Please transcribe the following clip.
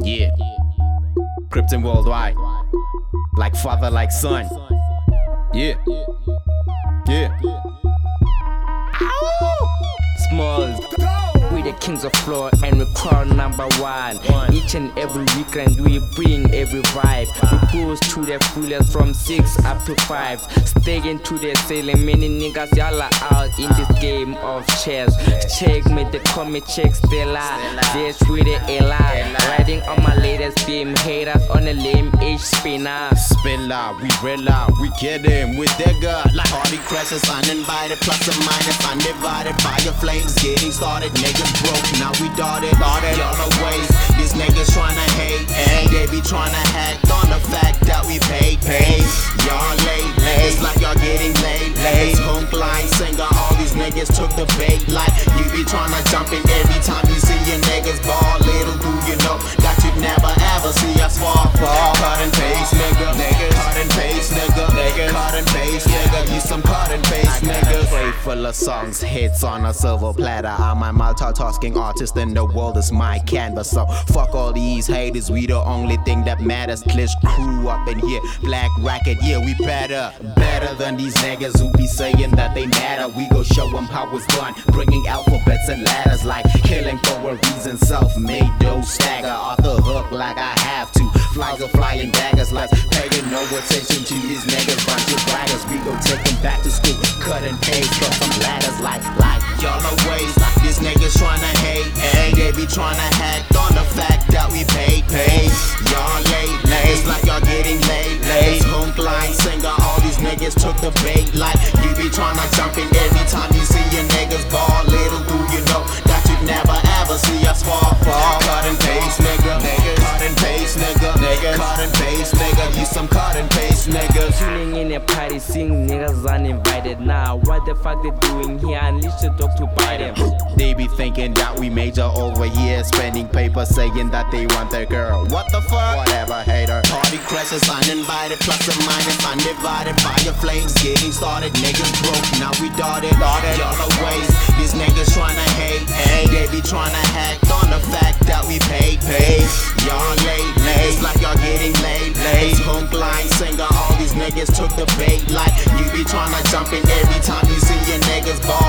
Yeah. Krypton worldwide. Like father, like son. Yeah. Yeah. Smalls. We the kings of floor and we crown number one. Each and every weekend we bring every vibe. We goes to the fullest from six up to five. Sticking to the ceiling, many niggas y'all are out in this game of chess. Check me the comic check Stella. This with the Ella. Riding on my latest beam. Haters on the lame age spinner. Spin loud, we real loud, we get in with gut. Like Party crashes uninvited, plus or minus undivided. Fire flames getting started, niggas broke, now we darted. darted. Y'all away, these niggas tryna hate. Hey, they be tryna hack on the fact that we paid. Pay. Y'all late, late, it's like y'all getting late. It's home line singer, all these niggas took the bait. Like you be tryna jump in every time you see your niggas ball. Little do you know that you'd never ever see us fall. fall. Cut and paste, nigga. Cut and paste, nigga. Cut and paste, nigga. You some cut and paste, nigga. Full of songs, hits on a silver platter. I'm a multitasking artist and the world is my canvas. So fuck all these haters, we the only thing that matters. Clish crew up in here, black racket, yeah, we better. Better than these niggas who be saying that they matter. We go show them how it's done, bringing alphabets and letters like killing for a reason. Self made, dough stagger, off the hook like I have to. Flies are flying daggers, like paying no attention to these niggas. Bunch of braggers, we go take them back to school, Cutting and from some ladders like, like. Y'all away, these niggas tryna hate. Hey, they be tryna hack on the fact that we paid. Pay. Y'all late, it's like y'all getting late. It's home line singer, all these niggas took the bait. Like you be tryna jump in every time you see your niggas ball. Little do you know that you'd never ever see us fall. fall. Chilling in a party, seeing niggas uninvited. Nah, what the fuck they doing here? Unleash the dog to bite them. They be thinking that we major over here, spending paper saying that they want their girl. What the fuck? Whatever, hater. Party crashes uninvited, plus or minus undivided. Fire flames getting started, niggas broke, now we darted. darted. Y'all away, these niggas tryna hate. Hey, they be tryna hack on the fact that we paid. Pay. Y'all niggas took the bait. Like you be tryna jump in every time you see your niggas ball.